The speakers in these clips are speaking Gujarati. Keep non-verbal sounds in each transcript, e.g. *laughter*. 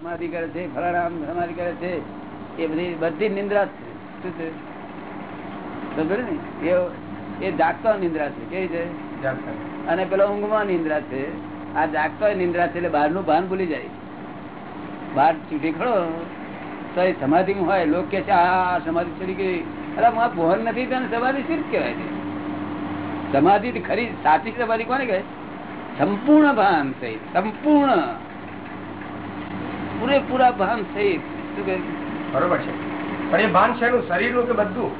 સમાધિ કરે છે ફલારામ સમાધિ કરે છે. એ બધી બધી નિંદ્રા શું છે? સમજે ને એ એ જાગતો નિંદ્રા છે. કેવી છે અને પેલો ઊંઘમાં નિંદ્રા છે. આ જાગતો નિંદ્રા છે એટલે બહારનું ભાન ભૂલી જાય. બહાર ચૂંટી ખડો. તો એ સમાધિ હોય લોક કે છે આ સમાધિ ચડી ગઈ. અરે માં ભોન નથી તને સમાધિ શી કહેવાય છે? સમાધિ ખરી સાચી સમાધિ કોને કહે સંપૂર્ણ ભાન થઈ સંપૂર્ણ. પૂરેપૂરા ભાન કહે બરોબર છે. પણ એ ભાન શેનું? શરીરનું કે બધું?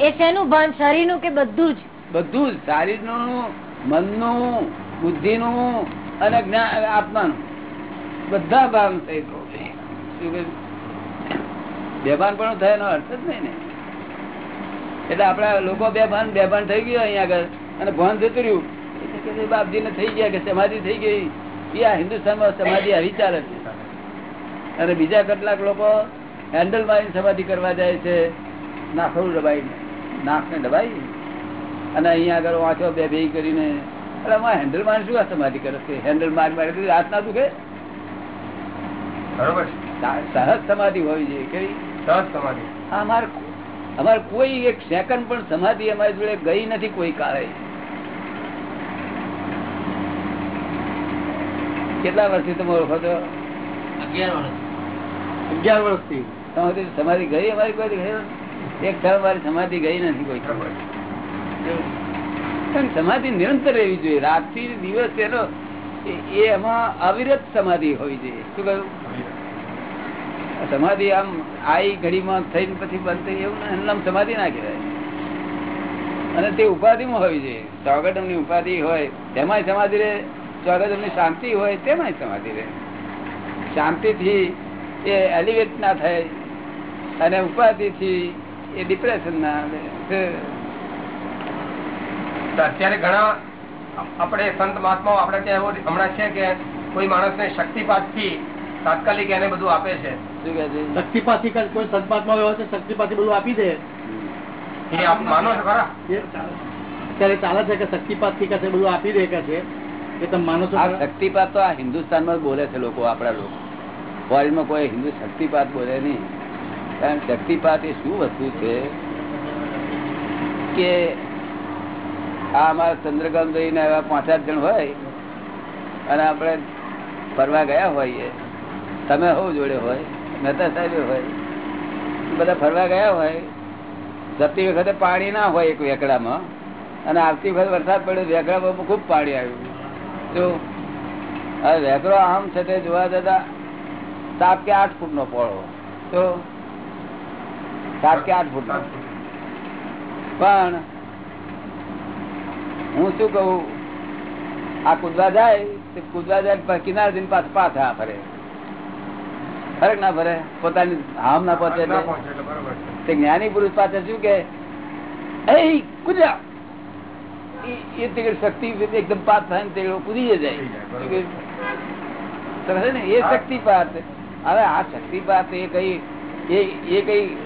એ શેનું ભાન? શરીરનું કે બધું જ? બધું જ. નું બુદ્ધિ નું અને જ્ઞાન આત્માનું. બધા ભાન કહ્યું? બેભાન પણ થાય એનો અર્થ જ નહીં ને. એટલે આપડા લોકો બેભાન બેભાન થઈ ગયો અહીંયા આગળ. અને ભાન જતું રહ્યું. બાપજી ને થઈ ગયા કે સમાધિ થઈ ગઈ. એ આ હિન્દુસ્તાનમાં સમાધિ આવી ચાલે છે અને બીજા કેટલાક લોકો હેન્ડલ મારીને સમાધિ કરવા જાય છે. નાખડું દબાઈ નાકને દબાઈ. અને અહીંયા આગળ વાંચો બે ભેગી કરીને એટલે આમાં હેન્ડલ મારી શું આ સમાધિ કરે છે? હેન્ડલ માર મારી રાત ના દુખે. બરોબર સહજ સમાધિ હોવી જોઈએ કેવી? સહજ સમાધિ. હા અમારે અમારે કોઈ એક સેકન્ડ પણ સમાધિ અમારી જોડે ગઈ નથી કોઈ કાળે. કેટલા વર્ષથી તમે ઓળખો છો? અગિયાર વર્ષથી. તમારી સમાધિ ગઈ અમારી કોઈ એક ક્ષણ મારી સમાધિ ગઈ નથી કોઈ પણ સમાધિ નિરંતર રહેવી જોઈએ. રાતથી દિવસ એનો એમાં અવિરત સમાધિ હોવી જોઈએ. શું કહ્યું? સમાધિ આમ આઈ ઘડીમાં થઈને પછી બંધ થઈ એવું એનું નામ સમાધિ ના કહેવાય. અને તે ઉપાધિમાં હોવી જોઈએ. સ્વાગતમની ઉપાધિ હોય, તેમાંય સમાધિ રહે. સ્વાગતમની શાંતિ હોય, તેમાંય સમાધિ રહે. શાંતિથી એ એલિવેટ ના થાય અને ઉપાધિથી એ ડિપ્રેશન ના આવે. અત્યારે ઘણા આપણે સંત મહાત્માઓ આપણે ત્યાં એવો હમણાં છે કે કોઈ માણસને શક્તિપાતથી તાત્કાલિક એને બધું આપે છે. શક્તિપાતથી કોઈ સંત મહાત્મા હોય તો શક્તિપાથી બધું આપી દે. એ આપ માનો છો ખરા? અત્યારે ચાલે છે કે શક્તિપાતથી કશે બધું આપી દે કે છે? એ તમે માનો છો શક્તિપાત તો આ હિન્દુસ્તાનમાં માં બોલે છે લોકો આપણા લોકો. ફોરેનમાં કોઈ હિન્દુ શક્તિપાત બોલે નહીં. કારણ શક્તિપાત એ શું વસ્તુ છે? કે આ અમારા ચંદ્રકાંત ને એવા પાંચ આઠ જણ હોય અને આપણે ફરવા ગયા હોઈએ, તમે હોવ જોડે હોય મહેતા સાહેબ હોય, બધા ફરવા ગયા હોય, જતી વખતે પાણી ના હોય એક વેકડામાં અને આવતી વખત વરસાદ પડ્યો વેકડામાં ખૂબ પાણી આવ્યું. જો હવે વેકરો આમ છે તે જોવા જતા સાત કે આઠ ફૂટ નો પોળો. તો? સાત કે આઠ ફૂટ. નો પણ હું શું કહું? આ કૂદવા જાય કૂદવા જાય કિનારે જઈને પાછા પાછા ફરે. ફરક ના ફરે. પોતાની હામ ના પહોંચે. તે જ્ઞાની પુરુષ પાસે શું કે એ કુદરા એ- એ શક્તિ એકદમ પાત થાય ને તે કૂદી જાય. ને એ શક્તિપાત હવે આ શક્તિપાત એ કઈ એ કઈ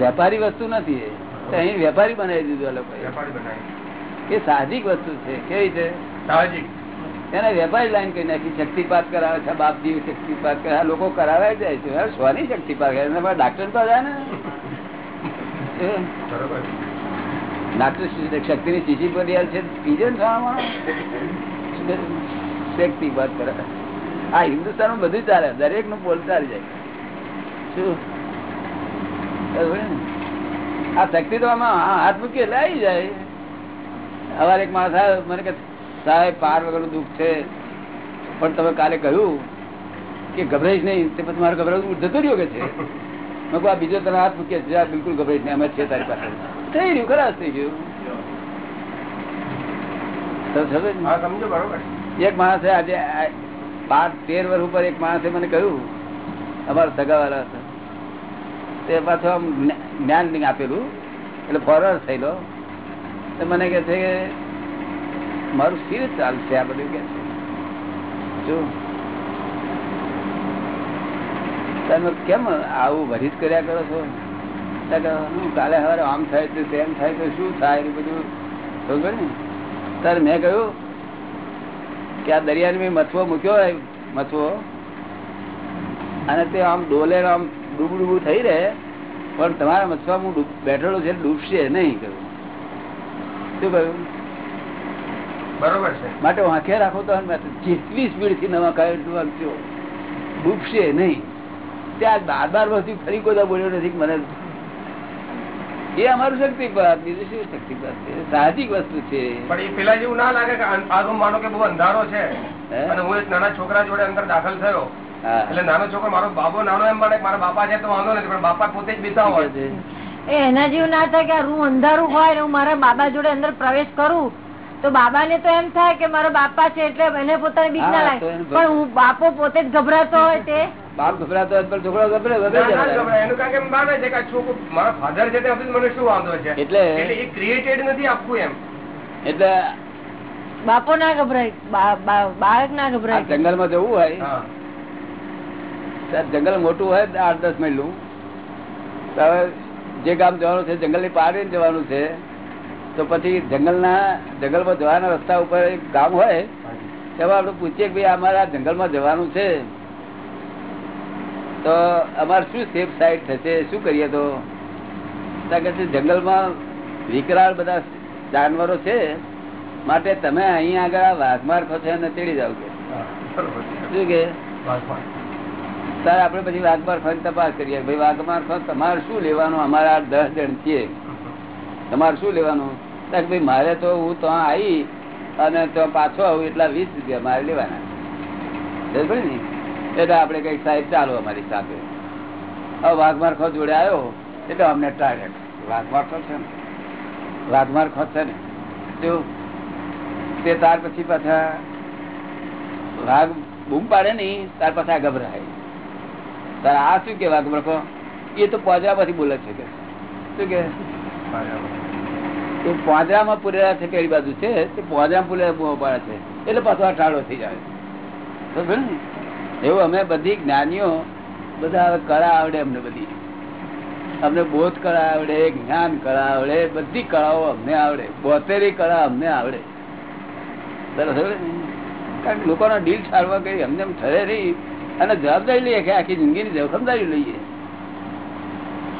વેપારી વસ્તુ નથી અહીં વેપારી બનાવી દીધું બનાવી એ સાહજિક વસ્તુ છે. કેવી છે? સાહજિક. એને વેપારી લાઈન કરી નાખી શક્તિપાત કરાવે છે બાપજી શક્તિપાત કરે. આ લોકો કરાવે જાય છે. સ્વાની શક્તિપાત કરે? એના ડાક્ટર તો જાય ને. ડાક્ટર શક્તિ ની શીશી પર છે. પીજે ને શક્તિપાત કરે. આ હિન્દુસ્તાન બધું ચાલે દરેકનું પોલ ચાલી જાય. શું? આ શક્તિ તો આમાં હાથ મૂકીએ આવી જાય. અવાર એક માણસ મને કે સાહેબ, પાર વગરનું દુઃખ છે. પણ તમે કાલે કહ્યું કે ગભરાઈશ નહીં, તે પછી મારે ગભરાવું જતો રહ્યો કે છે? મેં કહું આ બીજો તને હાથ મૂકીએ છે બિલકુલ ગભરાઈશ નહીં અમે છે તારી પાસે. થઈ રહ્યું ખરાબ થઈ ગયું. સમજે બરોબર? એક માણસે આજે બાર, તેર વર્ષ ઉપર એક માણસે મને કહ્યું, અમારા સગાવાળા હતા. તે પાછું આમ જ્ઞાન નહીં આપેલું, એટલે ફોરવર્ડ થયેલો. તો મને કે છે કે, મારું સ્થિર ચાલશે? આ બધું કે છે. તમે કેમ આવું ભરીત કર્યા કરો છો? કાલે હવે આમ થાય તો તેમ થાય, તો શું થાય? એ બધું ખબર ને સર મેં કહ્યું આ દરિયાની મેં મથવો મૂક્યો મથવો. અને તે આમ ડોલે આમ ડૂબ ડૂબું થઈ રહે પણ તમારા મથવા હું બેઠેલો છે ડૂબશે નહીં કહ્યું શું કહ્યું? બરોબર છે. માટે વાંખે રાખો તો જેટલી સ્પીડથી નવા કાય એટલું ડૂબશે નહીં. ત્યાં બાર બાર વર્ષથી ફરી કોઈ બોલ્યો નથી મને એ અમારું શક્તિપાત બીજું શું શક્તિપાત છે? સાહજિક વસ્તુ છે. પણ એ પેલા જેવું ના લાગે કે આ રૂમ માનો કે બહુ અંધારો છે. અને હું એક નાના છોકરા જોડે અંદર દાખલ થયો. એટલે નાનો છોકરો મારો બાબો નાનો એમ માને મારા બાપા છે તો વાંધો નથી પણ બાપા પોતે જ બીતા હોય. છે. એ એના જેવું ના થાય કે આ રૂમ અંધારું હોય હું મારા બાબા જોડે અંદર પ્રવેશ કરું તો બાબાને તો એમ થાય કે મારો બાપા છે એટલે એને પોતાને બીક ના લાગે. પણ હું બાપો પોતે જ ગભરાતો હોય તે? બાપ ગભરાતો હોય પણ છોકરો ગભરે ના, ના. ગભરાય. એનું કારણ કે માને છે કે છોકરો મારા ફાધર છે ત્યાં મને શું વાંધો છે? એટલે- એ ક્રિએટેડ નથી આપવું એમ. એટલે બાપો ના ગભરાય બા- બા- બાળક ના ગભરાય. જંગલમાં જવું હોય. હા. જંગલ મોટું હોય આઠ દસ મહિલું. તો હવે જે ગામ જવાનું છે જંગલની પાર જવાનું છે તો પછી જંગલના જંગલમાં જવાના રસ્તા ઉપર એક ગામ હોય તેમાં આપણે પૂછીએ કે ભાઈ અમારે જંગલમાં જવાનું છે. તો અમારે શું સેફ સાઈડ થશે? શું કરીએ તો? કહે જંગલમાં વિકરાળ બધા જાનવરો છે. માટે તમે અહીં આગળ વાઘમાર ખો છો અને તેડી જાવ કે. શું કે? તારે આપણે પછી વાઘમાર ખોની તપાસ કરીએ. ભાઈ વાઘમાર ખો તમારે શું લેવાનું? અમારા દસ જણ છીએ. તમારે શું લેવાનું? કે ભાઈ મારે તો હું તો આવી અને તો પાછો આવું એટલા વીસ રૂપિયા મારે લેવાના. બરાબર ને? એટલે આપણે કઈ સાહેબ ચાલો અમારી સાથે. હવે વાઘમાર ખો જોડે આવ્યો, એટલે અમને ટાળે વાઘમાર ખો છે ને? વાઘમાર ખો છે ને? જો, તે ત્યાર પછી પાછા વાઘ બૂમ પાડે નહીં ત્યાર પાછા ગભરાય. તાર આ શું કે વાઘમારખો એ તો પોજરામાંથી બોલે છે કે. શું કે? એ પોદરામાં પૂરેલા છે પેલી બાજુ છે, તે પોદરામાં પૂરેલા પાડે છે. એટલે પાછો આ ટાળો થઈ જાય. એવું અમે બધી જ્ઞાનીઓ બધા કળા આવડે અમને બધી. અમને બોધ કળા આવડે, જ્ઞાન કળા આવડે, બધી કળાઓ અમને આવડે. બોતેરી કળા અમને આવડે. કારણ કે લોકોનો ડીલ ઠારવા કરી અમને એમ ઠરે રહી અને જવાબદારી લઈએ કે આખી જિંદગીની જવાબદારી લઈએ.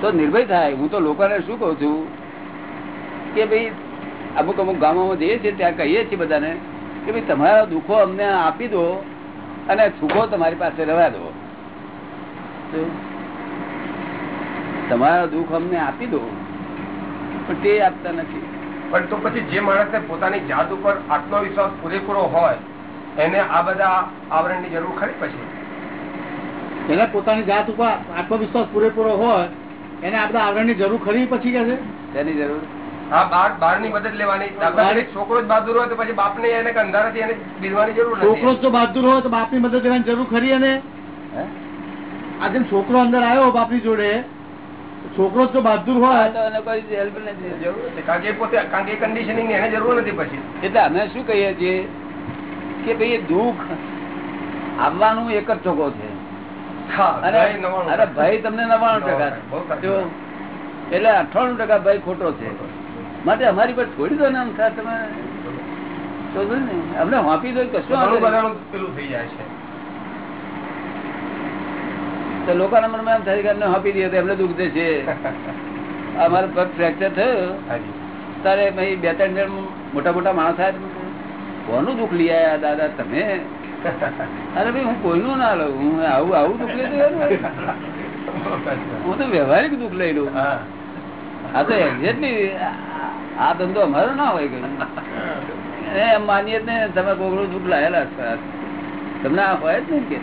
તો નિર્ભય થાય. હું તો લોકોને શું કહું છું? કે ભાઈ અમુક અમુક ગામોમાં જઈએ છીએ ત્યાં કહીએ છીએ બધાને કે ભાઈ તમારા દુઃખો અમને આપી દો અને સુખો તમારી પાસે રહેવા દો. તમારા દુઃખ અમને આપી દો પણ તે આપતા નથી. પણ તો પછી જે માણસને પોતાની જાત ઉપર આત્મવિશ્વાસ પૂરેપૂરો હોય એને આ બધા આવરણની જરૂર ખરી પછી? એને પોતાની જાત ઉપર આત્મવિશ્વાસ પૂરેપૂરો હોય એને આ બધા આવરણની જરૂર ખરી પછી કે છે? તેની જરૂર હા બાર બારની મદદ લેવાની. દાખલા તરીકે છોકરો જ બહાદુર હોય તો પછી બાપને એને અંધારાથી એને બીજવાની જરૂર છોકરો જ નથી બહાદુર હોય તો બાપની મદદ લેવાની જરૂર ખરી અને આજે છોકરો અંદર આવ્યો બાપની જોડે છોકરો જ જો બહાદુર હોય. તો એને કોઈ help નથી. જરૂર નથી. કારણ કે એ પોતે કારણ કે એ કન્ડિશનિંગ એને જરૂર નથી પછી. એટલે અમે શું કહીએ છીએ? કે ભાઈ દુઃખ આવવાનું એક જ ચોખ્ખો છે. અરે ભાઈ તમને નવાણું ટકા. એટલે અઠાણું ટકા ભાઈ ખોટો છે. માટે અમારી પર છોડી દો ને આમ થાય તમે અમને વાપી દો કશું પેલું થઈ જાય છે. તો લોકોના મનમાં એમ થાય કે અમને હાપી દઈએ એમને દુઃખ થશે *laughs* અમારો પગ ફ્રેક્ચર થયો. તારે ભાઈ બે ત્રણ જણ મોટા મોટા માણસ આવ્યા કોનું દુઃખ લઈ આવ્યા દાદા તમે? *laughs* અરે ભાઈ હું કોઈનું ના લઉં. હું આવું આવું દુઃખ લઈ દઉં *laughs* હું તો વ્યવહારિક દુઃખ લઈ લઉં. હા. આ તો એક્ઝેક્ટલી આ ધંધો અમારો ના હોય કઈ. એમ માનીએ જ નહીં તમે કોકનું દૂધ લાયેલા છો. તમને આ હોય જ નહીં કે?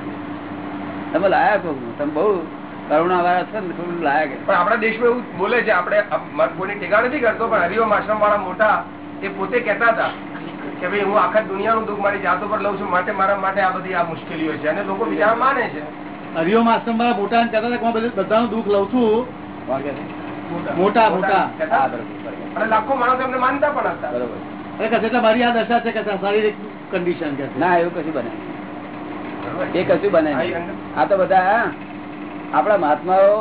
તમે લાયા કોકનું તમે બહુ કરુણા વાળા છો ને કોકનું લાયા પણ આપણા દેશમાં એવું બોલે છે આપણે અમ- કોઈની નથી કરતો પણ હરિઓમ આશ્રમ વાળા મોટા એ પોતે કહેતા હતા કે ભાઈ હું આખા દુનિયાનું દુઃખ મારી જાતો પર લઉં છું માટે મારા માટે આ બધી આ મુશ્કેલીઓ છે. અને લોકો બીજા માને છે. હરિઓમ આશ્રમ વાળા મોટા ને કહેતા હતા કે હું બધાનું દુઃખ લઉં છે? મોટા, મોટા. લાખો માણસો એમને માનતા પણ હતા. બરોબર. એટલે મારી આ દશા છે કે શારીરિક કન્ડિશન કે ના એવું કશું બને એ કશું બને આ તો બધા આપણા મહાત્માઓ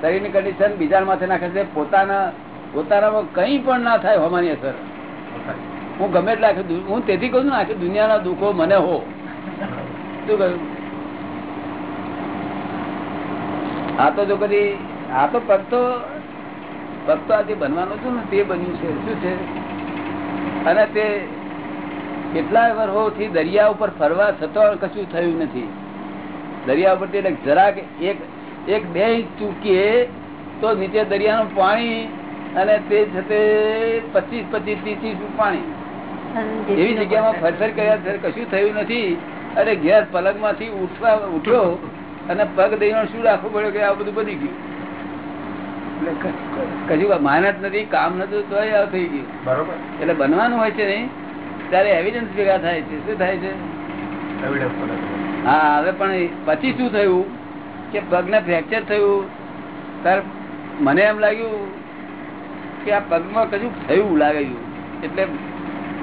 શરીરની કન્ડિશન બીજા માથે નાખે છે. પોતાના પોતાનામાં કઈ પણ ના થાય હોવાની અસર. હું ગમે એટલે આખી હું તેથી કહું છું ને આખી દુનિયાના દુઃખો મને હો. શું કહ્યું? આ તો જો કદી આ તો પગ તો પગ તો આજે બનવાનું છે ને, તે બન્યું છે. શું છે? અને તે કેટલા વર્ષોથી દરિયા ઉપર ફરવા છતાં કશું થયું નથી. દરિયા ઉપર એટલે જરાક એક એક બે ઇંચ ચૂકીએ તો નીચે દરિયાનું પાણી અને તે છે તે પચીસ પચીસ, ત્રીસ ત્રીસ પાણી. એવી જગ્યામાં ફરફર કર્યા કશું થયું નથી. અને ઘેર પલંગમાંથી ઉઠવા, ઉઠ્યો અને પગ દઈને શું રાખવું પડ્યું કે આ બધું બની ગયું? કશું મહેનત નથી કામ નતું તો થઈ ગયું. બરોબર. એટલે બનવાનું હોય છે નહીં ત્યારે એવિડન્સ ભેગા થાય છે. શું થાય છે. હા હવે પણ પછી શું થયું? કે પગને ફ્રેક્ચર થયું? ત્યારે મને એમ લાગ્યું કે આ પગમાં કશું થયું લાગ્યું એટલે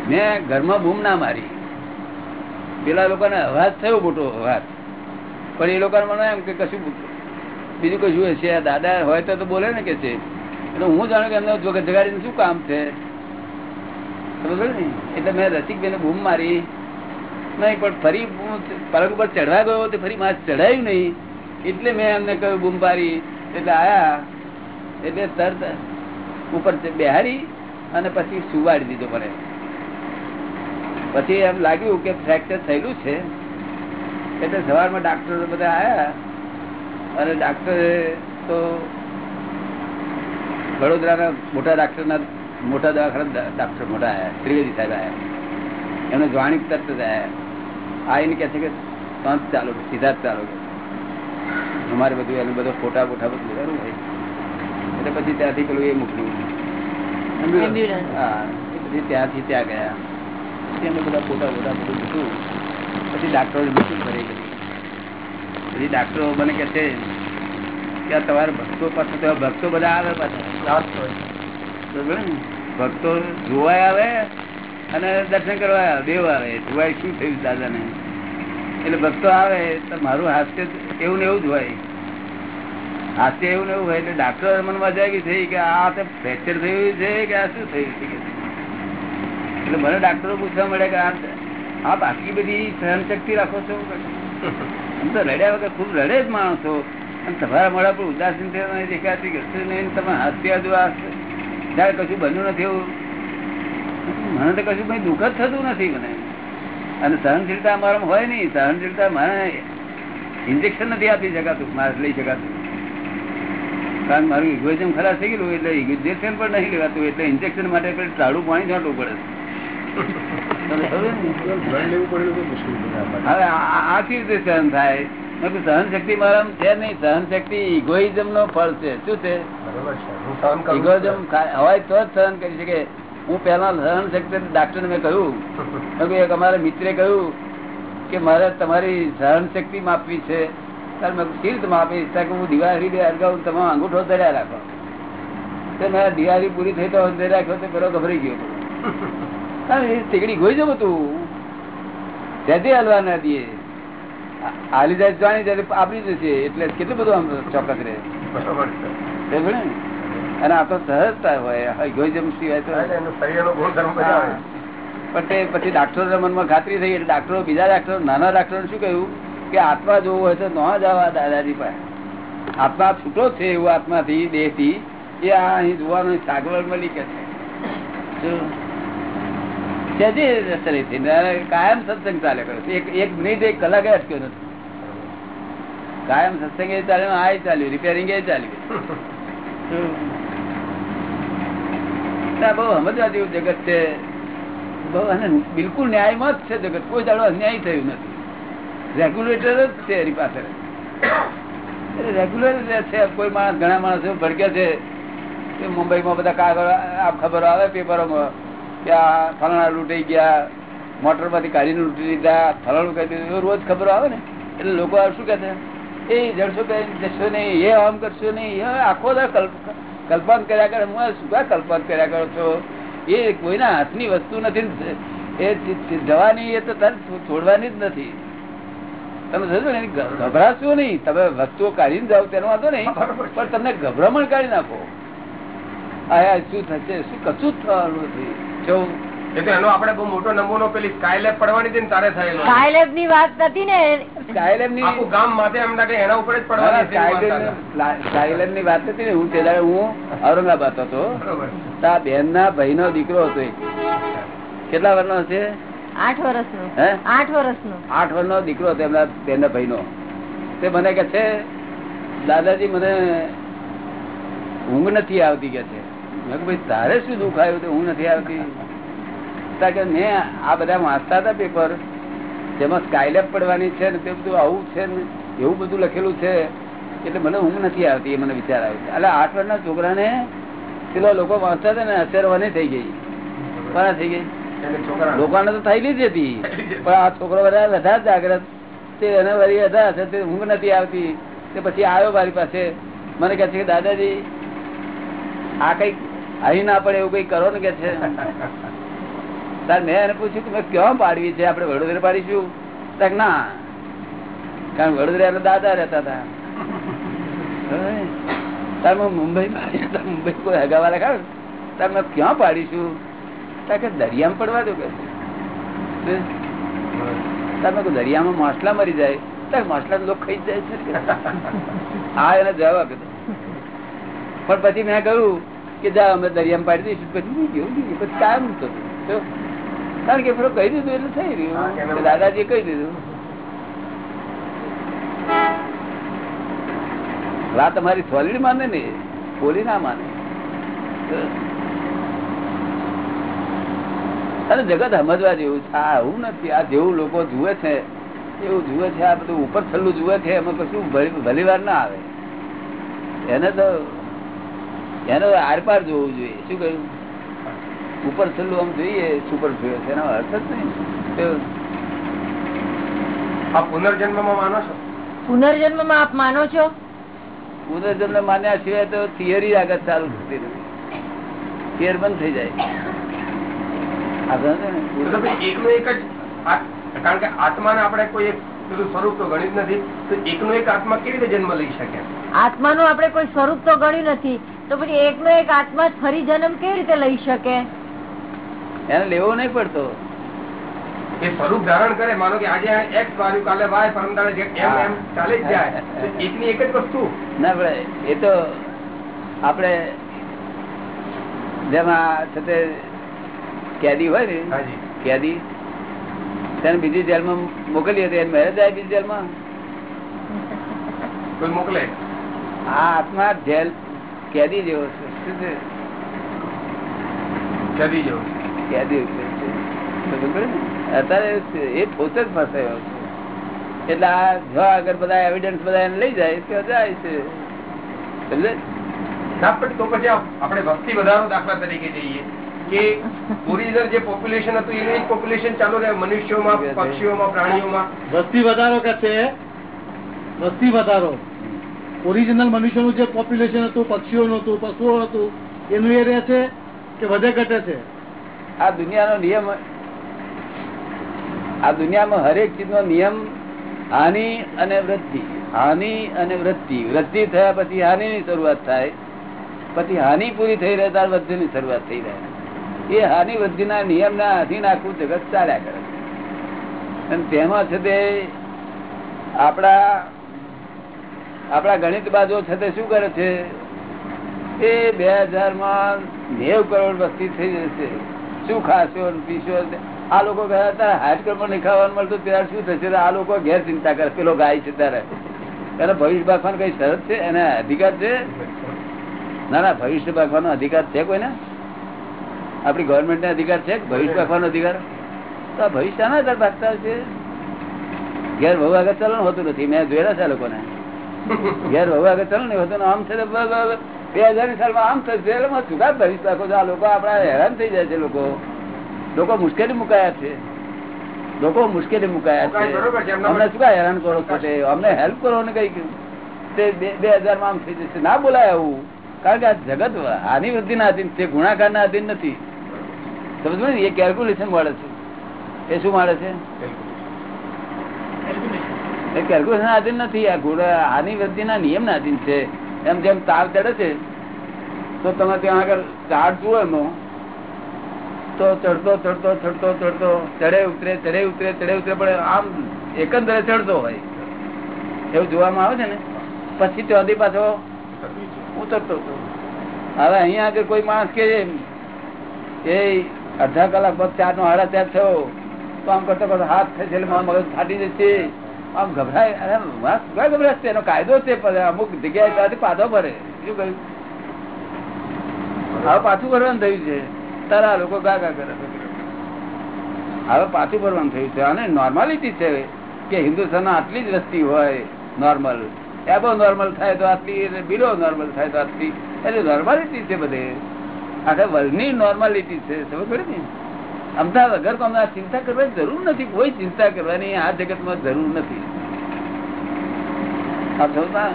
મેં ઘરમાં બૂમ ના મારી. પેલા લોકોને અવાજ થયો મોટો અવાજ. પણ એ લોકોને મને એમ કે કશું બીજું કશું હશે આ દાદા હોય તો બોલે ને કે છે. એટલે હું જાણું કે એમને જગ- જગાડીને શું કામ છે? બરોબર ને? એટલે મેં રસિકભાઈને બૂમ મારી. નહીં, પણ ફરી પલંગ ઉપર ચડવા ગયો તો ફરી માસ ચઢાયું નહીં. એટલે મેં એમને કહ્યું, બૂમ પારી એટલે આયા. એટલે તરત ઉપર બેહાડી અને પછી સુવાડી દીધો મને. પછી એમ લાગ્યું કે ફ્રેક્ચર થયેલું છે. એટલે સવારમાં ડાક્ટરો બધા આયા. અને ડાક્ટરે તો વડોદરાના મોટા ડાક્ટરના મોટા દવાખાના ડાક્ટર મોટા આયા ત્રિવેદી સાહેબ આવ્યા એમને જોવાની તરત જ આયા. આવીને કહે છે કે પાંચ ચાલો સીધા જ ચાલો. અમારે બધું એનું બધું ફોટા બોટા બધું લેવાનું હોય. એટલે પછી ત્યાંથી પેલું એ મોકલ્યું હા પછી ત્યાંથી ત્યાં ગયા. અમે બધા ફોટા બોટા બધું લીધું પછી ડાક્ટરો મિટિંગ કરી પછી ડાક્ટરો મને કે છે કે તમારા ભક્તો પાસે ભક્તો બધા આવે પાછા? ભક્તો જોવાય આવે અને દર્શન કરવા આવે દેવ આવે. જોવાય શું થયું દાદાને? એટલે ભક્તો આવે તો મારું હાસ્ય એવું ને એવું જ હોય. હાસ્ય એવું ને એવું હોય એટલે ડાક્ટર મનમાં જાગી થઈ કે આ તો ફ્રેક્ચર થયું છે કે આ શું થયું છે કે એટલે મને ડાક્ટરો પૂછવા મળે કે આ બાકી બધી સહન શક્તિ રાખો છો? આમ તો રડ્યા વગર ખૂબ રડે જ માણસો અને તમારા મોડા પર ઉદાસીન થયો નહીં, દેખાતી કશું તમે હાસ્ય જો જયારે કશું બન્યું નથી એવું. મને તો કશું કઈ દુઃખ જ થતું નથી મને. અને સહનશીલતા અમારામાં હોય નહીં. સહનશીલતા મને ઇન્જેક્શન નથી આપી શકાતું, મારે લઈ શકાતું. કારણ મારું ઇગોઇઝમ ખરાબ થઈ ગયેલું એટલે ઇન્જેક્શન પણ નહીં લેવાતું એટલે ઇન્જેક્શન માટે ટાળું પાણી છાંટવું પડે. હવે આ- કેવી રીતે સહન થાય. સહન શક્તિ મારા છે નહીં. સહન શક્તિ ઇગોઇઝમ નો ફળ છે. શું છે. ઇગોઇઝમ હોય તો જ સહન કરી શકે. હું પેલા સહન શક્તિ ડાક્ટર મેં કહ્યું. એક અમારા મિત્રે કહ્યું કે મારે તમારી સહન શક્તિ માપવી છે. ત્યારે મેં રીતે માપીશ ત્યારે કે હું દિવાળી બે અરગાઉ તમે અંગૂઠો ધર્યા રાખો. તો મેં દિવાળી પૂરી થઈ તો ધરી રાખ્યો તો પેલો ગભરાઈ ગયો. તીકડી ગોઈ જવું તું. ત્યાંથી હલવા ના દઈએ હાલી જાય જાણી ત્યારે આપી જશે એટલે કેટલું બધું આમ ચોક્કસ રહે. બરોબર છે. અને આ તો સહજતા હોય. ઇગોઇઝમ સિવાય તો. પણ તે પછી ડાક્ટરો મનમાં ખાતરી થઈ. એટલે ડાક્ટરો બીજા ડાક્ટરો નાના ડાક્ટરો શું કહ્યું? કે આત્મા જોવું હોય તો ન જવા દાદાજી પાસે. આત્મા છૂટો છે એવું આત્માથી દેહથી એ આ અહીં જોવાનું સાગવડ મળી કે છે કાયમ સત્સંગ ચાલે કરે. એક મિનિટ, એક કલાક અટક્યો નથી. કાયમ સત્સંગ એ ચાલે, આ ચાલ્યું રિપેરિંગ એ ચાલ્યું. બહુ સમજવા જેવું જગત છે. બહુ અને બિલકુલ ન્યાયમાં જ છે જગત. કોઈ દાડો અન્યાય થયું નથી. રેગ્યુલેટર જ છે એની પાસે. રેગ્યુલર છે, કોઈ માણસ, ઘણા માણસો ભડકે છે. મુંબઈમાં બધા કાગળ, આ ખબરો આવે, પેપરોમાં. આ ફલાણા લૂંટાઈ ગયા મોટરમાંથી કાઢીને લૂંટી લીધા ફલાણું કરી દીધું રોજ ખબરો આવે ને. એટલે લોકો શું કહે છે? એ જડશો જશો નહીં એ આમ કરશો નહીં એ આખો કલ્પન કર્યા કરે. હું શું કલ્પન કર્યા કરો છો? એ કોઈના હાથની વસ્તુ નથી. એ જવાની એ તો તને છોડવાની જ નથી. તમે સમજો ને ગભરાશો નહીં. તમે વસ્તુઓ કાઢીને જાઓ તેનો વાંધો નહીં. પણ તમને ગભરામણ કાઢી નાખો. આ શું થશે? શું કશું જ થવાનું નથી. જો એનો આપણે બહુ મોટો નમૂનો પેલી સ્કાયલેબ પડવાની હતી ને તારે થયેલો. સ્કાયલેબની વાત નથી ને. સ્કાયલેબની આખું ગામ માથે એમ લાગે એના ઉપર જ પડવાની છે એવું માનતા હતા. સ્કાયલેબની વાત હતી ને હું તે હું ઔરંગાબાદ હતો. બરોબર. તો બેન ના ભાઈ નો દીકરો હતો કેટલા વર્ષ નો હશે? આઠ વર્ષ હે? આઠ વર્ષ નો આઠ વર્ષ નો દીકરો હતો એમના બેન ના ભાઈ નો તે મને કે છે દાદાજી મને ઊંઘ નથી આવતી કે છે. ભાઈ તારે શું દુઃખ આવ્યું તો ઊંઘ નથી આવતી. કે મેં આ બધા વાંચતા હતા પેપર જેમાં સ્કાયલેપ પડવાની છે ને તે બધું આવું છે ને એવું બધું લખેલું છે એટલે મને ઊંઘ નથી આવતી એ મને વિચાર આવ્યો છે. એટલે આઠ વર્ષના છોકરાને પેલા લોકો વાંચતા હતા ને અસરવાની થઈ ગઈ. કોના થઈ ગઈ? લોકોને તો થયેલી જ હતી. પણ આ છોકરો બધા બધા જાગ્રત. તે એને વળી હતા તે ઊંઘ નથી આવતી. તે પછી આવ્યો મારી પાસે. મને કહે છે કે દાદાજી આ કંઈક અહીં ના પડે એવું કઈ કરો ને કે છે? મેં એને પૂછ્યું કે મેં ક્યાં પાડવી છે? આપણે વડોદરા પાડીશું? ના. કારણ વડોદરા એના દાદા રહેતા હતા. તાર મુંબઈ મુંબઈ કોઈ હગાવાલા ખાવ? તાર મેં ક્યાં પાડીશું? તાર કે દરિયામાં પડવા દો કે તાર કહો દરિયામાં માછલા મરી જાય. તાર માછલા લોકો ખાઈ જાય છે હા એને જવાબ પણ પછી મેં કહ્યું કે જા અમે દરિયામાં પાડી દઈશું. પછી ગયું પછી કાયમ થતું કારણ કે પેલું કહી દીધું એટલે થઈ રહ્યું. દાદાજી કહી દીધું. વાત તમારી સોલિડ માને ને બોલી ના માને. અને જગત સમજવા જેવું છે. આ આવું નથી. આ જેવું લોકો જુએ છે એવું જુએ છે. આ બધું ઉપર છલ્લું જુએ છે. એમાં કશું ભલી ભલી વાર ના આવે. એને તો એને આરપાર જોવું જોઈએ. શું કહ્યું? ઉપર છેલ્લું આમ જોઈએ સુપર છે એનો અર્થ જ નહીં. તો આ પુનર્જન્મમાં માનો છો? પુનર્જન્મમાં આપ માનો છો? પુનર્જન્મ માન્યા સિવાય તો થિયરી આગળ ચાલુ થતી નથી થિયર બંધ થઈ જાય. આ સમજો ને? તો એક જ આ- કારણ કે આત્માને આપણે કોઈ એક સ્વરૂપ તો ગણિત નથી તો એકનો એક આત્મા કેવી રીતે જન્મ લઈ શકે? આત્માનું આપણે કોઈ સ્વરૂપ તો ગણ્યું નથી તો પછી એકનો એક આત્મા ફરી જન્મ કેવી રીતે લઈ શકે? એને લેવો નહીં પડતો. એ સ્વરૂપ ધારણ કરે માનો કે આજે એક્સ વાળ્યું કાલે વાય પરમ દાડે એમ એમ ચાલે જ જાય એકની એક જ વસ્તુ. ના ભાઈ એ તો આપણે જેમાં છે તે કેદી હોય ને કેદી તેને બીજી જેલમાં મોકલી હતી એને મેરેજ આવી બીજી જેલમાં? કોઈ મોકલે? હા આત્મા જેલ કેદી જેવો છે. શું છે? કદી જવું કેદી? અત્યારે એ પોતે જ ફસાયો છે. એટલે આ જો આગળ બધા એવિડન્સ બધા એને લઈ જાય તો જાય છે. સમજે? તો પછી આપણે વસ્તી વધારો દાખલા તરીકે જઈએ. કે ઓરિજિનલ જે પોપ્યુલેશન હતું એનું જ પોપ્યુલેશન ચાલુ રહે મનુષ્યોમાં પક્ષીઓમાં પ્રાણીઓમાં. વસ્તી વધારો કે છે? વસ્તી વધારો. ઓરિજિનલ મનુષ્યનું જે પોપ્યુલેશન હતું પક્ષીઓનું હતું પશુઓ હતું એનું એ રહે છે કે વધે ઘટે છે? આ દુનિયાનો નિયમ આ દુનિયામાં હરેક ચીજનો નિયમ હાનિ અને વૃદ્ધિ. હાનિ અને વૃદ્ધિ. વૃદ્ધિ થયા પછી હાનિની શરૂઆત થાય. પછી હાનિ પૂરી થઈ રહે ત્યારે વૃદ્ધિની શરૂઆત થઈ રહે. એ હાનિ વૃદ્ધિ ના નિયમ ના અધીન આખું જગત ચાલ્યા કરે અને તેમાં છે તે આપણા આપણા ગણિત બાજુ છે તે શું કરે છે? એ બે હજારમાં નેવ કરોડ વસ્તી થઈ જશે શું ખાશો પીશો આ લોકો ગયા હતા હાઈસ્કૂલ પણ ખાવાનું મળતું ત્યારે શું થશે? આ લોકો ઘેર ચિંતા કરે પેલો ગાય છે ત્યારે. એને ભવિષ્ય ભાગવાનો કઈ શરત છે? એને અધિકાર છે? ના ના, ભવિષ્ય ભાગવાનો અધિકાર છે કોઈને? આપણી ગવર્મેન્ટ ને અધિકાર છે ભવિષ્ય ભાગવાનો અધિકાર? તો આ ભવિષ્ય ના આધાર ભાગતા છે ઘેર બહુ આગળ ચલણ હોતું નથી. મેં જોયેલા છે લોકોને. ઘેર બહુ આગળ ચલણ નહીં હોતું આમ છે બ- હજારની સાલમાં આમ થશે એટલે શું કામ ભવિષ્ય છો? આ લોકો આપણા હેરાન થઈ જાય છે લોકો. લોકો મુશ્કેલી મુકાયા છે. લોકો મુશ્કેલી મુકાયા છે. અમને શું કાંઈ હેરાન કરો છો અમને હેલ્પ કરો ને કઈ તે બે- હજારમાં આમ થઈ જશે. ના બોલાય આવું. કારણ કે આ જગત આની વૃદ્ધિ ના અધીન છે ગુણાકાર ના અધીન નથી. સમજ ને? એ કેલ્ક્યુલેશન મળે છે. એ શું મળે છે? એ કેલ્ક્યુલેશન આધીન નથી. આ ગુણ આની વૃદ્ધિ ના નિયમ આધીન છે. એમ જેમ તાવ ચડે છે, તો તમે ત્યાં આગળ ચાર્ટ જુઓ એમનો. તો ચડતો ચડતો ચડતો ચડતો, ચડે, ઉતરે ચડે ઉતરે ચડે, ઉતરે, પણ આમ એકંદરે ચડતો હોય. એવું જોવામાં આવે છે ને? પછી ત્યાંથી પાછો ઉતરતો હતો. હવે અહીંયા આગળ કોઈ માણસ કે એ અડધા કલાક પછી ચાર નો હાડા ત્યાં થયો. તો આમ કરતો કરતો હાથ થશે મગજ ફાટી જશે. આમ ગભરાય. ગભરાશ છે? એનો કાયદો છે અમુક જગ્યાએ પાછો ભરે શું કહ્યું હવે પાછું ભરવાનું થયું છે. તારા લોકો ગા ગા કરે હવે પાછું ભરવાનું થયું છે. અને નોર્માલિટી છે કે હિન્દુસ્તાનમાં આટલી જ વસ્તી હોય નોર્મલ એબો નોર્મલ થાય તો આટલી બિલો નોર્મલ થાય તો આટલી. એટલે નોર્માલિટી છે બધે. આખા વર્લ્ડની નોર્માલિટી છે, સમજ પડે ને? અમદાવાદ વગર તો અમને ચિંતા કરવાની જરૂર નથી, કોઈ ચિંતા કરવાની આ જગતમાં જરૂર નથી. આ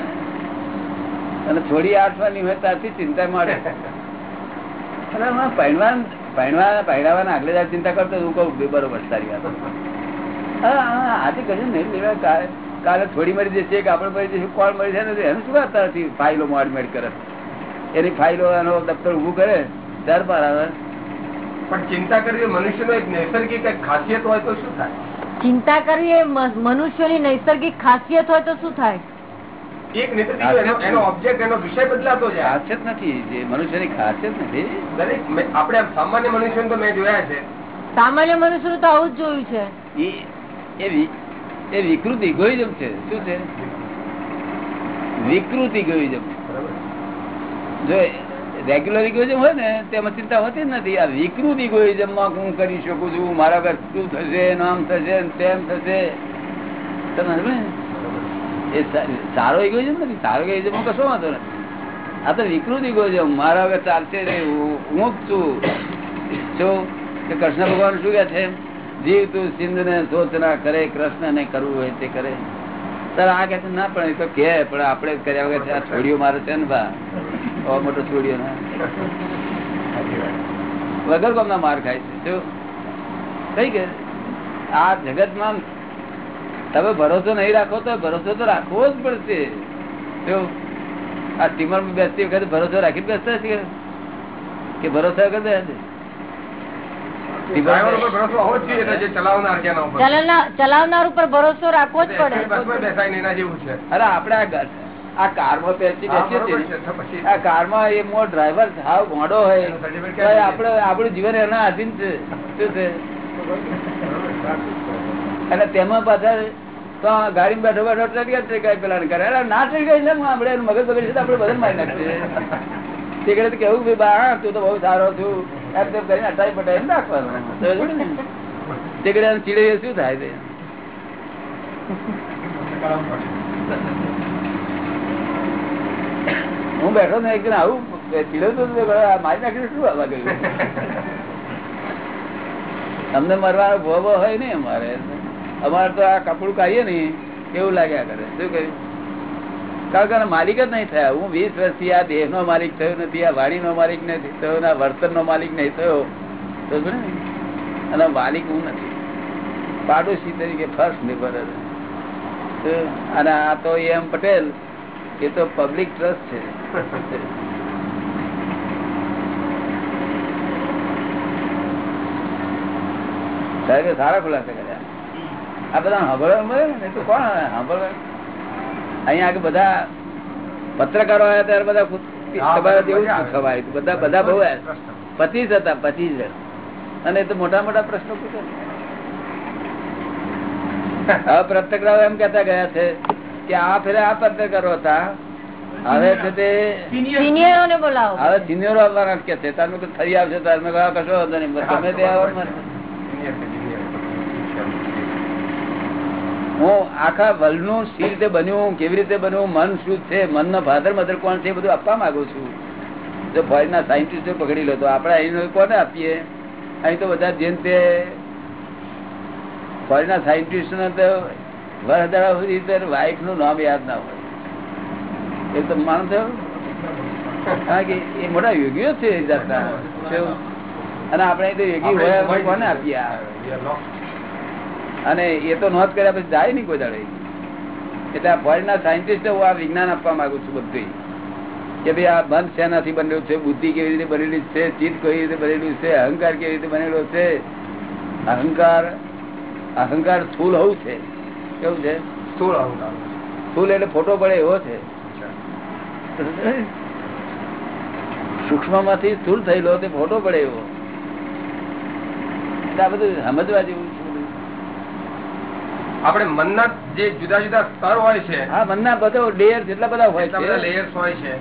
અને થોડી આઠવાની હોય ત્યારથી ચિંતા મળે પહેણવાન પહેણવા પહેરાવાના આગલે ચિંતા કરતો હું કહું બરોબર સારી વાત. હા આજે કહ્યું નહીં લેવા કાલે કાલે થોડી મરી જશે કે આપણે મરી જશે, કોણ મરી જાય એનું શું વાત ફાઇલો મોડ મેડ કરે. એની ફાઇલો એનો દફતર ઉભું કરે. પર આવે પણ ચિંતા કરવી મનુષ્યનો એક નૈસર્ગિક ખાસિયત હોય તો શું થાય? ચિંતા કરવી એ મનુષ્યની નૈસર્ગિક ખાસિયત હોય તો શું થાય? એક એનો- એનો ઓબ્જેક્ટ એનો વિષય બદલાતો જાય. ખાસિયત નથી. જે મનુષ્યની ખાસિયત નથી. દરેક આપણે સામાન્ય મનુષ્ય તો મેં જોયા છે. સામાન્ય મનુષ્યનું તો આવું જ જોયું છે. એ એ વિ- એ વિકૃત ઇગોઇઝમ છે. શું છે? વિકૃત. ઇગોઇઝમ જો રેગ્યુલર ઇગોઇઝમ હોય ને તેમાં ચિંતા હોતી જ નથી. આ વિકૃત ઇગોઇઝમમાં હું કરી શકું છું મારા ઘર શું થશે નામ થશે તેમ થશે. તમે એ સારો ઇગોઇઝમ નથી. સારો ઇગોઇઝમ કશો વાંધો નથી. આ તો વિકૃત ઇગોઇઝમ મારા વગર ચાલશે હું છું. શું કે કૃષ્ણ ભગવાન શું કે છે? જીવ તું સિંધ ને સોચના કરે કૃષ્ણ ને કરવું હોય તે કરે. સર આ કે ના પણ એ તો કે પણ આપણે કર્યા વગર છે, આ છોડીઓ મારે છે ને બા બહુ મોટો છોડીઓ ને. વગર કોમના માર ખાય છે. જો કઈ કે આ જગતમાં તમે ભરોસો નહીં રાખો તો ભરોસો તો રાખવો જ પડશે. જો આ સ્ટીમરમાં બેસતી વખતે ભરોસો રાખી બેસતા છે કે ભરોસો વગર ચલાવનાર છે ઉપર. ચલાવનાર ચલાવનાર ઉપર ભરોસો રાખવો જ પડે. અરે આપણે આ આ કારમાં બેસી બેસીએ. આ કારમાં એ મો ડ્રાઈવર સાવ મોડો હોય. ક્યાંથી આપણે જીવન એના આધીન છે. શું છે? અને તેમાં પાછા તો ગાડી બેઠો બેઠો ટ્રેડિયા ટ્રેકાય પેલા કરે અરે ના ટ્રેકાય આપણે એનું મગજ બગડી છે આપડે બધા મારી નાખશે તે કરે કેવું ભાઈ બા તું તો બહુ સારો છું. એમ તેમ કરીને અટાઈ પટાઈ નાખવાનું. ને? તે કરે ચીડે શું થાય છે? *laughs* હું બેઠો ને એક આવું ચીડવતો મારી નાખીને શું આવવા ગયું તમને મરવાનો ભોગો હોય ને અમારે. અમારે તો આ કપડું કાઢીએ ને, એવું લાગ્યા કરે. શું કહ્યું કારણ કે માલિક જ નહીં થયા. હું વીસ વર્ષથી આ દેહ નો માલિક થયો નથી, આ વાણી નો માલિક નથી થયો ના વર્તન નો માલિક નહીં થયો. તો ને? અને માલિક હું નથી. પાડોશી તરીકે ફર્સ્ટ નિર્ભર અને આ તો એમ પટેલ એ તો પબ્લિક ટ્રસ્ટ છે. સાહેબે સારા ખુલાસા કર્યા. આ બધા સાંભળવા ને? તો કોણ સાંભળવા અહીંયા આગળ બધા પત્રકારો આવ્યા ત્યારે બધા ખુદ- હા, બધા. બધા બહુ. પચીસ હતા પચીસ અને તો મોટા મોટા પ્રશ્નો પૂછ્યા *laughs* હવે પત્રકારો એમ કેતા ગયા છે કે આ ફેરે આ પત્રકારો હતા હવે છે તે સિનિયરો બોલાવો. હવે સિનિયરો આવવાના કે છે. કીધું ફરી આવશે તો અમે કહ્યું, કશો વાંધો નહીં. તમે તે આવો હું આખા વર્લ્ડનું સી રીતે બન્યું કેવી રીતે બન્યું મન શું છે મન નો ફાધર મધર કોણ છે બધું આપવા માંગુ છું. જો ફોરેન ના સાયન્ટિસ્ટો પકડી લો તો આપણે અહીં કોને આપીએ? અહીં તો બધા જેમ તે ફોરેન ના સાયન્ટિસ્ટ ને તો વર્ષ સુધી વાઇફનું નામ યાદ ના હોય. એ તો માનતો કારણ કે એ મોટા યોગીઓ છે જાતના. અને આપણે તો યોગી હોય કોને આપીએ અને એ તો નોંધ કર્યા પછી જાય નહીં કોઈ દાડે. એટલે આ ફોરેન ના સાયન્ટિસ્ટ હું આ વિજ્ઞાન આપવા માંગુ છું બધું કે ભાઈ આ મન શેનાથી બનેલું છે? બુદ્ધિ કેવી રીતે બનેલી છે? ચિત્ત કેવી રીતે બનેલું છે? અહંકાર કેવી રીતે બનેલો છે? અહંકાર અહંકાર સ્થૂલ હોવું છે. કેવું છે? સ્થુલ અહંકાર. સ્થૂલ એટલે ફોટો પડે એવો છે. સૂક્ષ્મમાંથી સ્થુલ થયેલો તે ફોટો પડે એવો. આ બધું સમજવા જેવું આપણે મનના જે જુદા જુદા સ્તર હોય છે હા મનના બધો લેયર જેટલા બધા હોય છે. લેયર્સ હોય છે.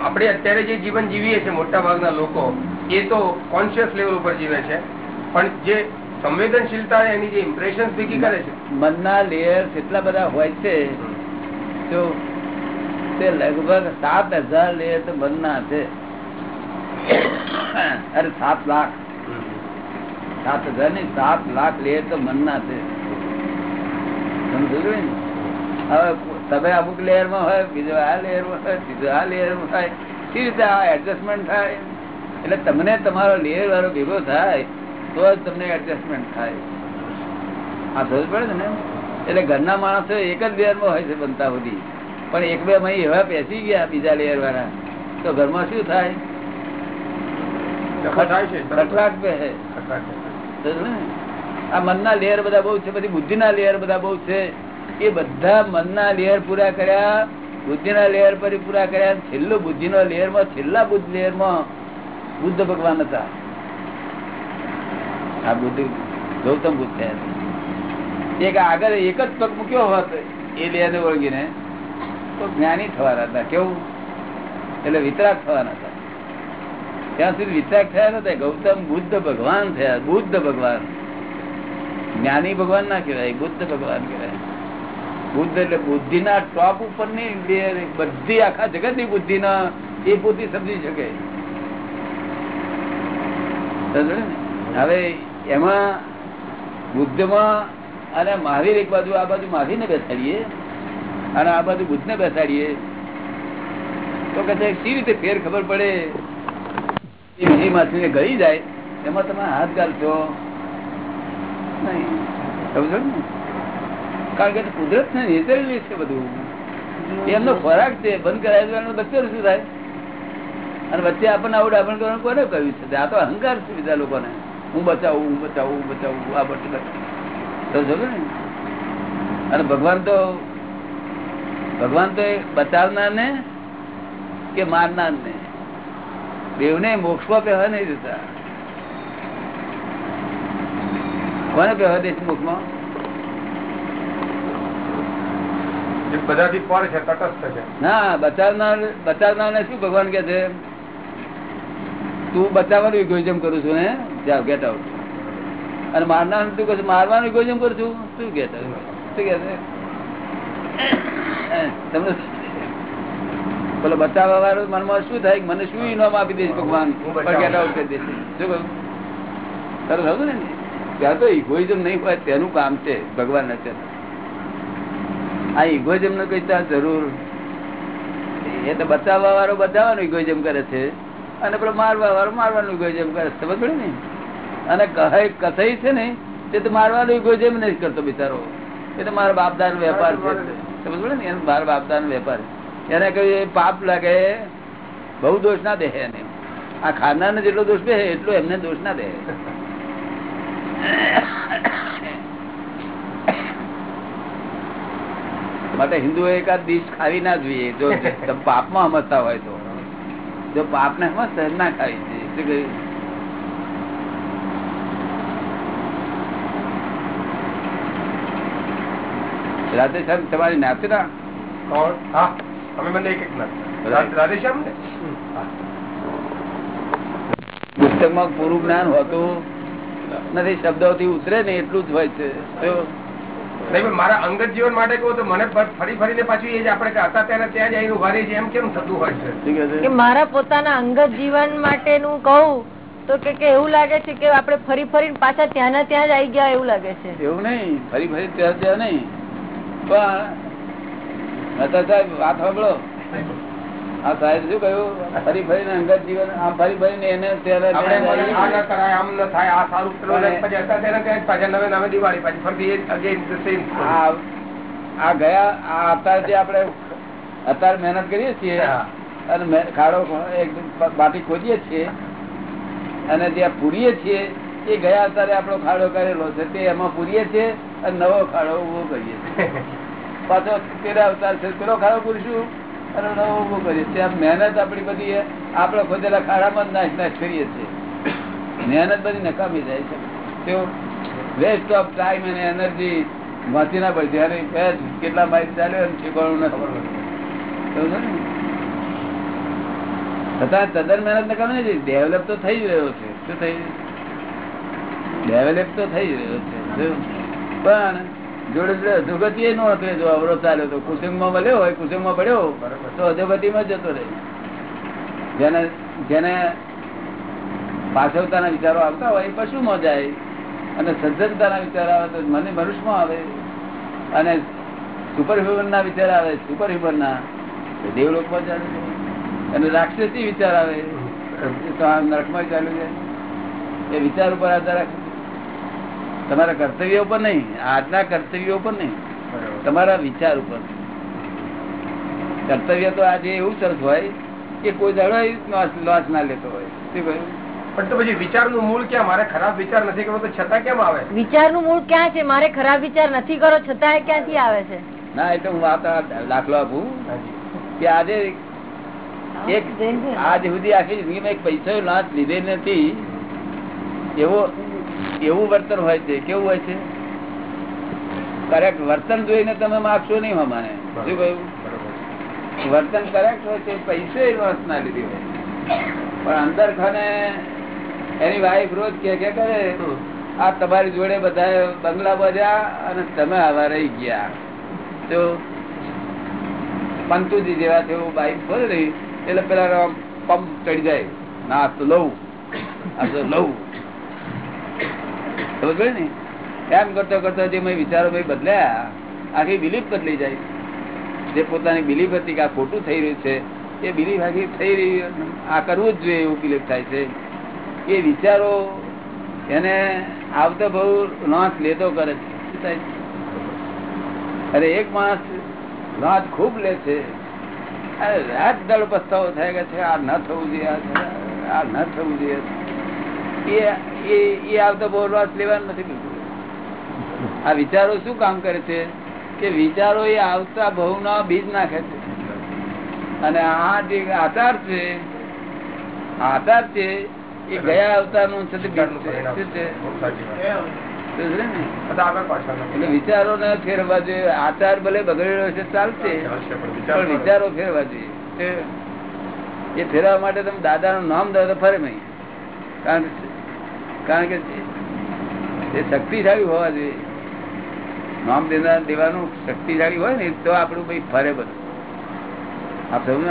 આપણે અત્યારે જે જીવન જીવીએ છીએ મોટા ભાગના લોકો એ તો કોન્શિયસ લેવલ ઉપર જીવે છે. પણ જે સંવેદનશીલતા એની જે ઇમ્પ્રેશન ભેગી કરે છે. મનના લેયર જેટલા બધા હોય છે તો તે લગભગ સાત હજાર લે તો બનના છે. અરે સાત લાખ. સાત હજારની સાત લાખ લે તો મનના છે. સમજો ને? હવે તમે અમુક લેયરમાં હોય, બીજો આ લેયરમાં હોય બીજો આ લેયરમાં હોય સી રીતે આ એડજસ્ટમેન્ટ થાય? એટલે તમને તમારો લેયર વાળો ભેગો થાય, તો જ તમને એડજસ્ટમેન્ટ થાય. આ સમજ પડે ને? એટલે ઘરના માણસો એક જ લેયરમાં હોય છે બનતા સુધી પણ એક બે મહી એવા બેસી ગયા બીજા લેયર વાળા. તો ઘરમાં શું થાય? આ મનના લેયર બધા બહુ છે પછી બુદ્ધિના લેયર બધા બહુ છે. એ બધા મનના લેયર પૂરા કર્યા બુદ્ધિના લેયર પર પૂરા કર્યા. છેલ્લું બુદ્ધિનો લેયરમાં છેલ્લા બુદ્ધ લેયરમાં બુદ્ધ ભગવાન હતા. આ બુદ્ધ ગૌતમ બુદ્ધ થયા એક આગળ એક જ પગ મૂક્યો હોત એ લેયર ને ઓળગીને તો જ્ઞાની થવાના હતા. કેવું? એટલે વિતરાક થવાના હતા. ત્યાં સુધી વિતરાક થયા નતા. ગૌતમ બુદ્ધ ભગવાન થયા. બુદ્ધ ભગવાન. જ્ઞાની ભગવાન ના કહેવાય, બુદ્ધ ભગવાન કહેવાય. બુદ્ધ એટલે બુદ્ધિના ટોપ ઉપરની બધી આખા જગતની બુદ્ધિ ના એ બુદ્ધિ સમજી શકે. હવે એમાં બુદ્ધમાં અને મહાવીર એક બાજુ, આ બાજુ મહાવીર ને બેસાડીએ. અને આ બધું બુદ્ધ ને બેસાડીએ. તો કે સી રીતે ફેર ખબર પડે? એ માછલીને જાય. એમાં તમે હાથ ગાલશો? નહીં. કારણ કે કુદરત ને નેચરલી છે બધું. એમનો ખોરાક છે, બંધ કરાય તો બચ્ચો શું થાય? અને વચ્ચે આપણને આવું ડાબણ કરવાનું કોને કહ્યું છે? આ તો અહંકાર છે બીજા લોકોને. હું બચાવું હું બચાવું હું બચાવું, આ બધું સમજો ને? અને ભગવાન તો ભગવાન તો એ બચાવનાર ને કે મારનાર ને બેવને મોક્ષમાં પહેવા નહીં દેતા. કોને પહેવા દે મોક્ષમાં? જે બધાથી પર છે? તટસ્થ છે. ના બચાવનાર બચાવનાર ને શું ભગવાન કે છે? તું બચાવવાનું ઇગોઇઝમ કરું છું ને જાવ ગેટ આઉટ અને મારનાર તું કહે મારવાનું ઇગોઇઝમ કરું છું? શું ગેટ શું કે છે? તમને બચાવવા વાળો મનમાં શું થાય? મને શું ઇનામ આપી દઈશ ભગવાન? દેશે. શું ને ત્યાં તો ઇગોઇઝમ નહીં હોય તેનું કામ છે ભગવાન છે આ ઇગોઇઝમ નો કઈ ત્યાં જરૂર? એ તો બચાવવા વાળો બચાવવાનું ઇગોઇઝમ કરે છે. અને પેલો મારવા વાળો મારવાનું ઇગોઇઝમ કરે છે. સમજ ને? અને કહે કસાઈ છે ને તે તો મારવાનું ઇગોઇઝમ નહીં કરતો બિચારો. એ તો મારા બાપદાર નો વેપાર છે. સમજ પડે ને? એને બાર બાપદાર વેપાર. એને કહ્યું પાપ લાગે, બહુ દોષ ના દે એને. આ ખાનાર ને જેટલો દોષ બે એટલો એમને દોષ ના દે. માટે હિન્દુઓ એકાદ ડીશ ખાવી ના જોઈએ. જો પાપમાં સમજતા હોય તો. જો પાપ ને સમજતા ના ખાવી જોઈએ. શું કહ્યું? રાધે શ્યામ તમારી નાતે ના કોણ? હા અમે બંને એક એક રાધેશ્યામ ને? પુસ્તકમાં પૂરું જ્ઞાન હોતું નથી શબ્દોથી ઉતરે ને એટલું જ હોય છે. મારા અંગત જીવન માટે કહું તો મને ફરી ફરીને પાછું એ જ આપણે હતા ત્યારે ત્યાં જ આવી ઊભા રહી છે એમ કેમ થતું હોય છે? કે મારા પોતાના અંગત જીવન માટેનું કહું તો કે કે એવું લાગે છે કે આપણે ફરી ફરી પાછા ત્યાંના ત્યાં જ આવી ગયા એવું લાગે છે. એવું નહીં ફરી ફરી ત્યાં ત્યાં નહીં. પણ વાત સાંભળો. આ સાહેબ શું કહ્યું? ફરી ફરીને અંગત જીવન આમ ફરી ફરીને એને ત્યારે ન કરાય આમ ન થાય આ સારું પછી હતા ત્યારે પાછા નવે નવે દિવાળી પછી ફરી અગેન ધ સેમ. આ આ ગયા આ અત્યારે જે આપણે અત્યારે મહેનત કરીએ છીએ અને ખાડો એક બાટી ખોદીએ છીએ અને ત્યાં પૂરીએ છીએ એ ગયા અવતારે આપણો ખાડો કરેલો છે તે એમાં પૂરીએ છીએ અને નવો ખાડો ઊભો કરીએ છીએ. *laughs* પાછો તેરા અવતાર છે પેલો ખાડો પૂરીશું અને નવો ઊભો કરીએ છીએ. આમ મહેનત આપણી બધી આપણે ખોદેલા ખાડામાં જ નાશ નાશ કરીએ છીએ. મહેનત બધી નકામી જાય છે. તેઓ વેસ્ટ ઓફ ટાઈમ અને એનર્જી વાંચી ના પડે ત્યારે કેટલા માઇલ ચાલ્યો એમ શીખવાનું ના ખબર પડે. ને? છતાં તદ્દન મહેનત નકામી નથી. ડેવલપ તો થઈ રહ્યો છે. શું થઈ ડેવલપ તો થઈ રહ્યો છે પણ જોડે જોડે અધોગતિ એ નો હતો જો અવરો ચાલ્યો તો કુસુમમાં મળ્યો હોય કુસુમમાં પડ્યો તો અધોગતિમાં જતો રહે. જેને જેને પાછળતાના વિચારો આવતા હોય એ પશુમાં જાય. અને સજ્જનતાના વિચાર આવે તો મને મનુષ્યમાં આવે. અને સુપર હ્યુમન ના વિચાર આવે સુપર હ્યુમન ના દેવલોકમાં જાય. અને રાક્ષસી વિચાર આવે. નરકમાં ચાલુ છે એ વિચાર ઉપર આધાર રાખે. તમારા કર્તવ્ય ઉપર નહીં આજના કર્તવ્ય ઉપર નહીં. તમારા વિચાર ઉપર. કર્તવ્ય તો આજે એવું સરસ હોય કે કોઈ દાડો લોસ ના લેતો હોય. શું કહ્યું? પણ તો પછી વિચારનું મૂળ ક્યાં? મારે ખરાબ વિચાર નથી કરવો તો છતાં કેમ આવે? વિચારનું મૂળ ક્યાં છે? મારે ખરાબ વિચાર નથી કરો છતાં ક્યાંથી આવે છે? ના એટલે હું વાત આ દાખલો આપું. કે આજે એક આજ સુધી આખી જિંદગીમાં એક પૈસો લાંચ લીધે નથી. એવો એવું વર્તન હોય છે, કેવું હોય છે? કરેક્ટ વર્તન જોઈને તમે માગશો નહીં અમારે વર્તન કરેક્ટ હોય છે, પૈસે લીધી હોય પણ અંદર ખાને એની વાઈફ રોજ કે કે કરે? આ તમારી જોડે બધા બંગલા બજ્યા અને તમે આવા રહી ગયા. તો પંતુજી જેવા એવું બાઈક રહી એટલે પેલા પંપ ચડી જાય ના તો લઉં. આ તો લઉં. પડી ને? એમ કરતો કરતો જે મેં વિચારો ભાઈ બદલ્યા, આખી બિલીફ બદલી જાય. જે પોતાની બિલીફ હતી કે આ ખોટું થઈ રહ્યું છે, એ બિલીફ આખી થઈ રહી આ કરવું જ જોઈએ એવું બિલીફ થાય છે. એ વિચારો એને આવતો બહુ લોસ લેતો કરે છે? અરે એક માણસ લોસ ખૂબ લે છે. રાત દળ પસ્તાવો થાય કે છે, આ ન થવું જોઈએ, આ ન થવું જોઈએ. એ આવતો બહુ લેવાનું નથી બિલકુલ આ વિચારો શું કામ કરે છે? કે વિચારો એ આવતા ભાવના બીજ નાખે છે. અને આ જે આધાર છે આધાર છે, એ ગયા અવતારનું નું? એટલે વિચારો ને ફેરવા જોઈએ. આચાર ભલે બગડેલો છે ચાલશે. પણ વિચારો ફેરવા જોઈએ. એ ફેરવા માટે તમે દાદા નું નામ દો તો ફરે નહીં કારણ કારણ કે એ શક્તિશાળી હોવા જોઈએ. નામ દેનાર દેવાનું શક્તિશાળી હોય ને, તો આપણું ભાઈ ફરે બધું. આપ સમજ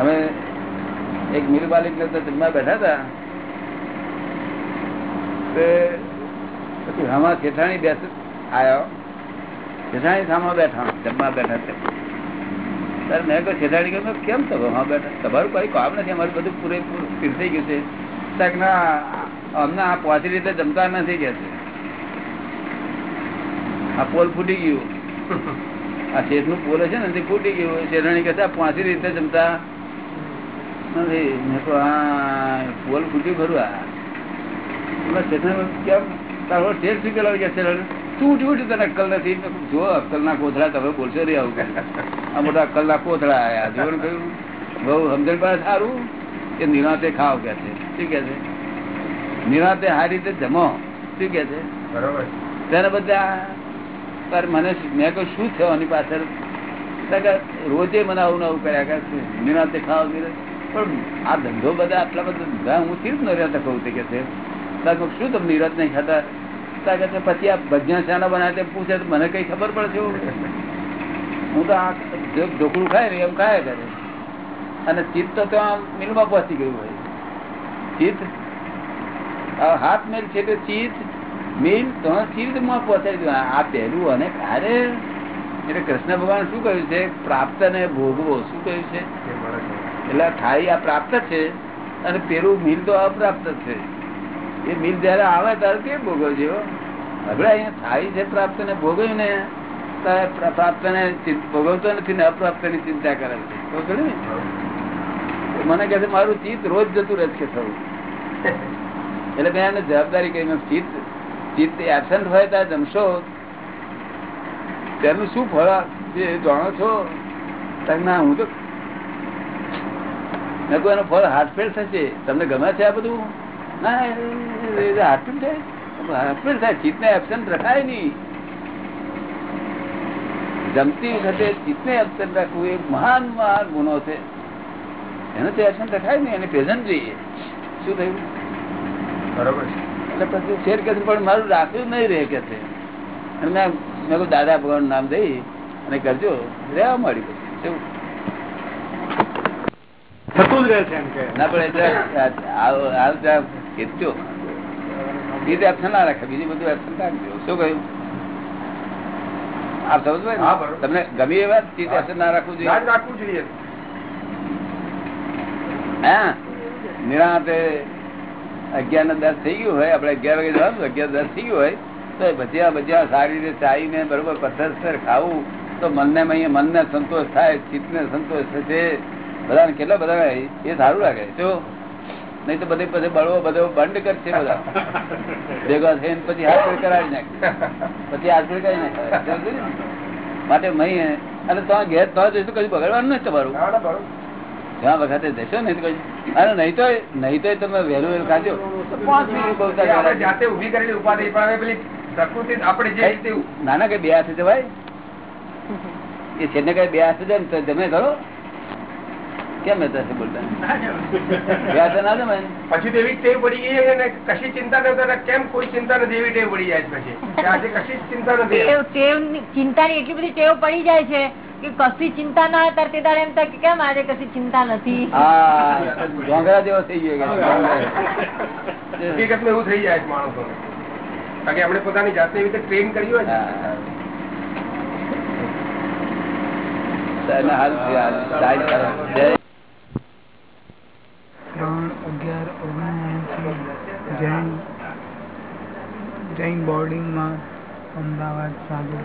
અમે એક મીર માલિક ને તો જમવા બેઠા હતા. પછી હમા શેઠાણી બેસ આવ્યો શેઠાણી સામા બેઠા, જમવા બેઠા છે. ત્યારે મેં કહ્યું, શેઠાણી કહ્યું કેમ તો હા બેઠા તમારું કઈ કામ નથી. અમારું બધું પૂરેપૂરું સ્થિર થઈ ગયું છે. સાહેબ ના અમને આ પહોંચી રીતે જમતા નથી કે પોલ ફૂટી ગયું. આ શેઠનું પોલ છે ને ફૂટી ગયું. શેરણી કે છે રીતે જમતા નથી. મેં તો આ પોલ ફૂટ્યું ખરું આ. તું ઉઠી તને અક્કલ જો અક્કલ ના કોથળા તમે બોલશો નહીં આવું આ મોટા અક્કલ કોથળા આયા. જીવન બહુ સમજણ પાસે સારું કે નિરાતે ખાવ કે છે. શું કે છે? નિરાતે સારી રીતે જમો. શું કે છે? બરોબર. તેને બધા પર મને મેં કહ્યું શું થવાની પાછળ? રોજે મને આવું ને આવું કર્યા કરે છે. નિરાતે ખાવ નિરાતે. પણ આ ધંધો બધા આટલા બધા ધંધા હું રીતે નિરાતે કહું તે કે છે? શું તમે નિરાત નહીં ખાતા? તાર કહે પછી આ ભજીયા શાના બનાવે તે પૂછે તો મને કઈ ખબર પડે છે? હું તો આ જે ઢોકળું ખાય ને એમ ખાયા કરે. અને ચિત્ત તો આમ મિલમાં પહોંચી ગયું હોય. ચિત્ત. હાથ મેલ છે તે ચિત્ત મેલ તો ચિત્તમાં પહોંચાડી આ પહેલું અને અરે એટલે કૃષ્ણ ભગવાન શું કહ્યું છે? પ્રાપ્ત ને ભોગવો. શું કહ્યું છે. એટલે થાય આ પ્રાપ્ત છે અને પેલું મિલ તો અપ્રાપ્ત છે. એ મિલ જયારે આવે ત્યારે કેમ ભોગવજો હવે અહીંયા થાય છે પ્રાપ્ત ને ભોગવ્યું ને પ્રાપ્ત પ્રાપ્તને ભોગવતો નથી ને અપ્રાપ્તની ચિંતા કરે છે. ને? મને કહે છે, મારું ચિત્ત રોજ જતું રહે છે થવું. એટલે મેં એને જવાબદારી કહી ચિત્ત ચિત્ત એબસન્ટ હોય ત્યાં જમશો. તેનું શું ફળ એ જાણો છો ના, હું તો કહ્યું, એનું ફળ હાથફેર થશે. તમને ગમે છે આ બધું? ના હાથફેર થાય હાથફેર થાય, ચિત્તને એબસન્ટ રખાય નહીં. જમતી વખતે ચિત્તને એબસન્ટ રાખવું એ મહાન મહાન ગુનો છે. એને તો એબસન્ટ રખાય નહીં એને પ્રેઝન્ટ જોઈએ. શું થયું? બરોબર એટલે પછી શેર કે પણ મારું રાખ્યું નહીં રહે કે છે. અને મેં મેં કહ્યું દાદા ભગવાન નામ દઈ અને કરજો. રહેવા મળી પછી. શું? થતું જ રહે છે એમ કે. ના પણ એટલે આવ ત્યાં બીજું એબસન્ટ ના રાખે. બીજું બધું એબસન્ટ રાખજો શું કહ્યું? આપ સમજ. તમને ગમી એ વાત? ચીજ એબસન્ટ ના રાખવું જોઈએ? રાખવું જોઈએ. હા? નિરાતે અગિયાર ને દસ થઈ ગયું હોય આપડે અગિયાર વાગે જવાનું, અગિયાર દસ થઈ ગયું હોય, તો ભજીયા ભજીયા સારી રીતે ચાઈને બરોબર પથ્થર ખાવું, તો મનને મનને સંતોષ થાય, ચિત્તને સંતોષ થશે. બધાને કેટલા બધા એ સારું લાગે. જો? નહીં તો બધે પછી બળવો, બધો બંધ કરશે બધા. ભેગા થઈને પછી હાથ કરાવી નાખે. પછી હાથ કરાવી નાખે. માટે મહી અને તો ઘેર તો જઈશું કશું બગાડવાનું નથી તમારું? ના ના વખતે જશો ને અરે નહીં તો નહીં તો તમે વહેલું વહેલું તો પાંચ મિનિટ બહુ જાતે ઊભી કરેલી ઉપાધિ પણ હવે પેલી પ્રકૃતિ આપણે જે રીતે નાના કઈ બે હાથે જવાય? એ છે ને કઈ બે હાથે જાય ને તો તમે કરો. કેમ એ છે બોલતા? ના પછી એવી ટેવ પડી ગઈ અને કશી ચિંતા નથી કરતા. કેમ કોઈ ચિંતા નથી? એવી ટેવ પડી જાય છે પછી. આજે કશી ચિંતા નથી? ટેવ ટેવ ચિંતાની એટલી બધી ટેવ પડી જાય છે કે કશી ચિંતા ના હોય તે દાડે એમ થાય કે કેમ આજે કશી ચિંતા નથી? હા ઢોંગરા જેવો થઈ ગયો હકીકત એવું થઈ જાય છે માણસોને. કારણ કે આપણે પોતાની જાતને એવી રીતે ટ્રેન કરી હોય ને. હા. સાહેબને હાલ હાલ સાહેબ જય ત્રણ અગિયાર ઓગણએંસી જૈન જૈન બોર્ડિંગમાં અમદાવાદ સાગર